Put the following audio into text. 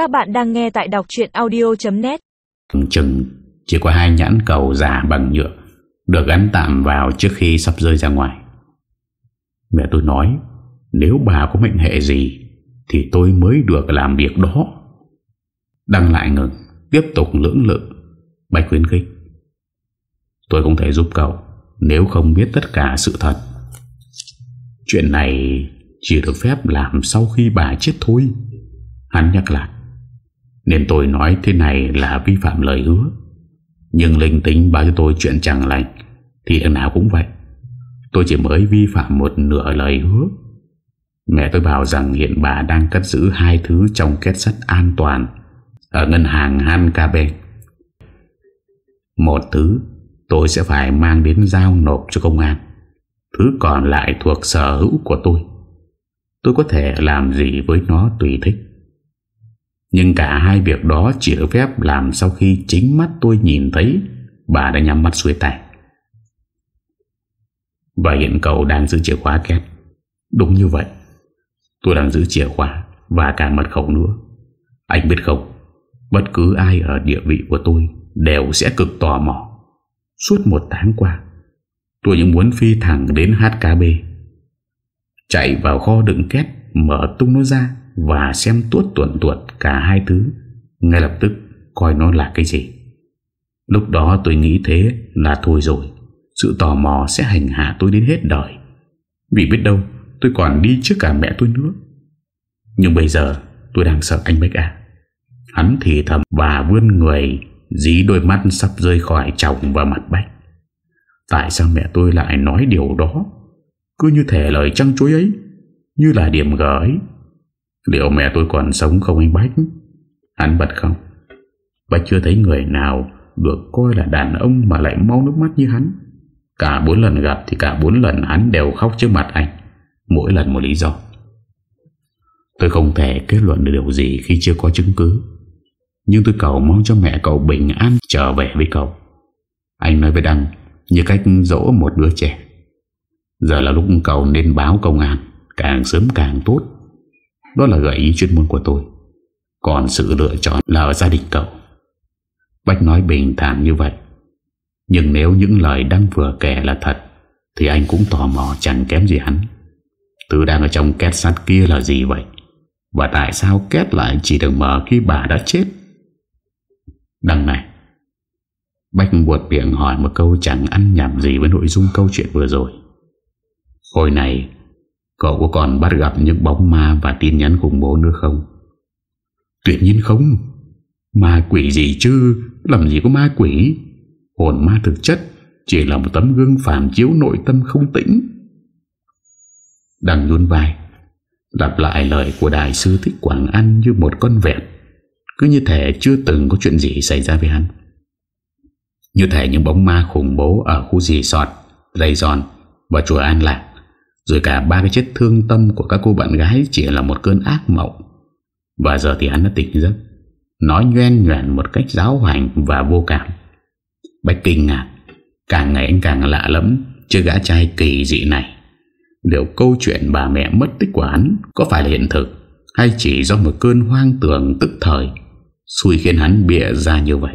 Các bạn đang nghe tại đọc chuyện audio.net Chừng chỉ có hai nhãn cầu giả bằng nhựa, Được gắn tạm vào trước khi sắp rơi ra ngoài. Mẹ tôi nói, Nếu bà có mệnh hệ gì, Thì tôi mới được làm việc đó. Đăng lại ngừng, Tiếp tục lưỡng lự. Bạch khuyến khích, Tôi không thể giúp cậu, Nếu không biết tất cả sự thật. Chuyện này Chỉ được phép làm sau khi bà chết thôi. Hắn nhắc lại nên tôi nói thế này là vi phạm lời hứa. Nhưng linh tính báo cho tôi chuyện chẳng lành, Thì thằng nào cũng vậy. Tôi chỉ mới vi phạm một nửa lời hứa. Mẹ tôi bảo rằng hiện bà đang cất giữ hai thứ trong kết sắt an toàn Ở ngân hàng Hankabe. Một thứ tôi sẽ phải mang đến giao nộp cho công an, Thứ còn lại thuộc sở hữu của tôi. Tôi có thể làm gì với nó tùy thích. Nhưng cả hai việc đó chỉ được phép làm sau khi chính mắt tôi nhìn thấy Bà đã nhắm mắt xuôi tay. Và hiện cậu đang giữ chìa khóa két Đúng như vậy. Tôi đang giữ chìa khóa Và cả mật khẩu nữa. Anh biết không, Bất cứ ai ở địa vị của tôi Đều sẽ cực tò mò. Suốt một tháng qua, Tôi những muốn phi thẳng đến HKB Chạy vào kho đựng két Mở tung nó ra. Và xem tuốt tuần tuột cả hai thứ. Ngay lập tức, coi nó là cái gì. Lúc đó tôi nghĩ thế là thôi rồi. Sự tò mò sẽ hành hạ tôi đến hết đời. Vì biết đâu, Tôi còn đi trước cả mẹ tôi nữa. Nhưng bây giờ, tôi đang sợ anh Bách à Hắn thì thầm và vươn người, Dí đôi mắt sắp rơi khỏi chồng và mặt Bách. Tại sao mẹ tôi lại nói điều đó? Cứ như thể lời trăng chối ấy, Như là điểm gỡ ấy. Liệu mẹ tôi còn sống không anh Bách? Hắn bật không Bách chưa thấy người nào Được coi là đàn ông mà lại mau nước mắt như hắn. Cả bốn lần gặp Thì cả bốn lần hắn đều khóc trước mặt anh. Mỗi lần một lý do. Tôi không thể kết luận được điều gì Khi chưa có chứng cứ. Nhưng tôi cầu mong cho mẹ cậu bình an Trở về với cậu. Anh nói với Đăng Như cách dỗ một đứa trẻ. Giờ là lúc cậu nên báo công an, Càng sớm càng tốt. Đó là gợi ý chuyên môn của tôi. Còn sự lựa chọn là ở gia đình cậu. Bách nói bình thản như vậy. Nhưng nếu những lời đang vừa kể là thật, Thì anh cũng tò mò chẳng kém gì hắn. Thứ đang ở trong két sắt kia là gì vậy? Và tại sao két lại chỉ được mở khi bà đã chết? Đằng này. Bách buột miệng hỏi một câu chẳng ăn nhầm gì với nội dung câu chuyện vừa rồi. Hồi này Cậu có còn bắt gặp những bóng ma và tin nhắn khủng bố nữa không? Tuyệt nhiên không. Ma quỷ gì chứ? Làm gì có ma quỷ? Hồn ma thực chất Chỉ là một tấm gương phản chiếu nội tâm không tĩnh. Đằng nhún vai Lặp lại lời của đại sư Thích Quảng An như một con vẹt. Cứ như thể chưa từng có chuyện gì xảy ra với hắn. Như thể những bóng ma khủng bố Ở khu resort, giòn Và chùa An Lạc rồi cả ba cái chết thương tâm Của các cô bạn gái chỉ là một cơn ác mộng. Và giờ thì hắn đã tỉnh giấc. Nói nhoen nhoen một cách giáo hoành Và vô cảm. Bạch kinh ngạc Càng ngày anh càng lạ lắm Chứ gã trai kỳ dị này. Liệu câu chuyện bà mẹ mất tích của hắn Có phải là hiện thực Hay chỉ do một cơn hoang tưởng tức thời, Xui khiến hắn bịa ra như vậy?